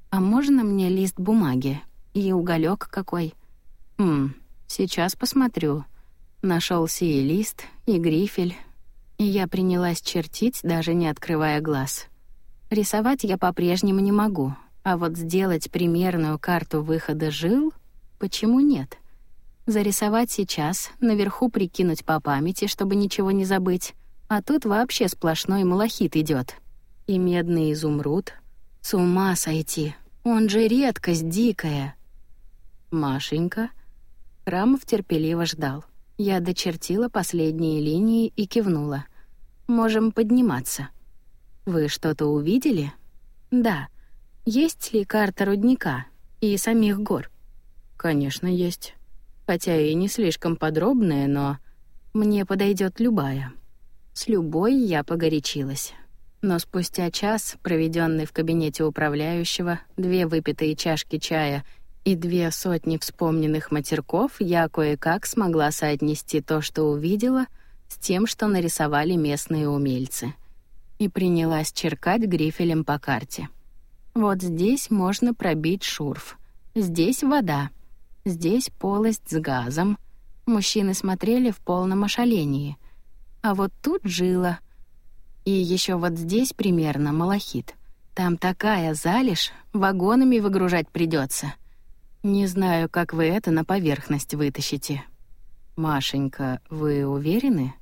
а можно мне лист бумаги? И уголек какой?» «Хм, сейчас посмотрю». Нашелся и лист, и грифель, и я принялась чертить, даже не открывая глаз. Рисовать я по-прежнему не могу, а вот сделать примерную карту выхода жил — почему нет? Зарисовать сейчас, наверху прикинуть по памяти, чтобы ничего не забыть, а тут вообще сплошной малахит идет. И медный изумруд. С ума сойти, он же редкость дикая. Машенька. Храмов терпеливо ждал. Я дочертила последние линии и кивнула. «Можем подниматься». «Вы что-то увидели?» «Да. Есть ли карта рудника и самих гор? Конечно, есть. Хотя и не слишком подробная, но мне подойдет любая. С любой я погорячилась. Но спустя час, проведенный в кабинете управляющего, две выпитые чашки чая и две сотни вспомненных матерков, я кое-как смогла соотнести то, что увидела, с тем, что нарисовали местные умельцы. И принялась черкать грифелем по карте. Вот здесь можно пробить шурф. Здесь вода. Здесь полость с газом. Мужчины смотрели в полном ошалении. А вот тут жила. И еще вот здесь примерно малахит. Там такая залежь, вагонами выгружать придется. Не знаю, как вы это на поверхность вытащите. Машенька, вы уверены?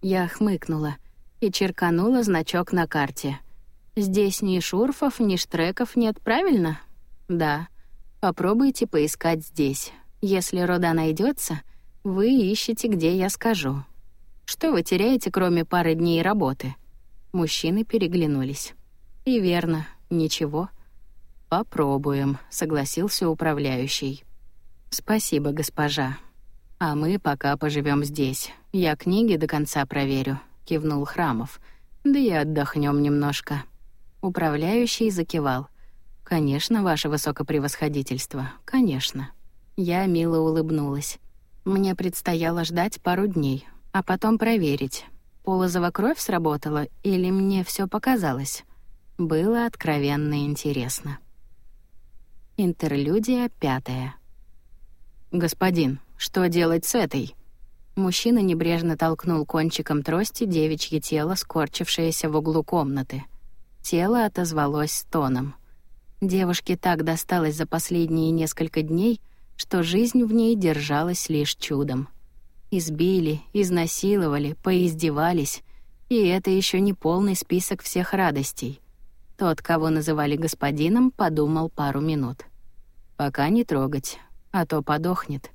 Я хмыкнула и черканула значок на карте — Здесь ни шурфов, ни штреков нет, правильно? Да. Попробуйте поискать здесь. Если рода найдется, вы ищете, где я скажу. Что вы теряете, кроме пары дней работы? Мужчины переглянулись. И верно, ничего. Попробуем, согласился управляющий. Спасибо, госпожа. А мы пока поживем здесь. Я книги до конца проверю, кивнул Храмов. Да и отдохнем немножко. Управляющий закивал. «Конечно, ваше высокопревосходительство, конечно». Я мило улыбнулась. Мне предстояло ждать пару дней, а потом проверить, Полозова кровь сработала или мне все показалось. Было откровенно интересно. Интерлюдия пятая. «Господин, что делать с этой?» Мужчина небрежно толкнул кончиком трости девичье тело, скорчившееся в углу комнаты. Тело отозвалось стоном. Девушке так досталось за последние несколько дней, что жизнь в ней держалась лишь чудом. Избили, изнасиловали, поиздевались, и это еще не полный список всех радостей. Тот, кого называли господином, подумал пару минут. «Пока не трогать, а то подохнет.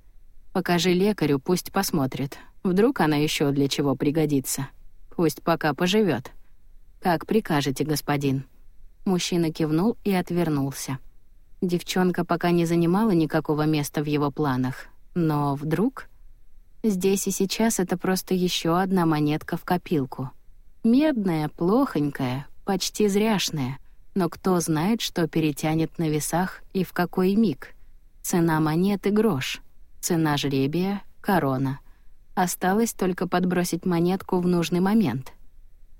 Покажи лекарю, пусть посмотрит. Вдруг она еще для чего пригодится. Пусть пока поживет. «Как прикажете, господин». Мужчина кивнул и отвернулся. Девчонка пока не занимала никакого места в его планах. Но вдруг... Здесь и сейчас это просто еще одна монетка в копилку. Медная, плохонькая, почти зряшная. Но кто знает, что перетянет на весах и в какой миг. Цена монеты — грош. Цена жребия — корона. Осталось только подбросить монетку в нужный момент.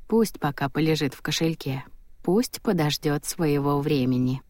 Пусть пока полежит в кошельке. пусть подождет своего времени.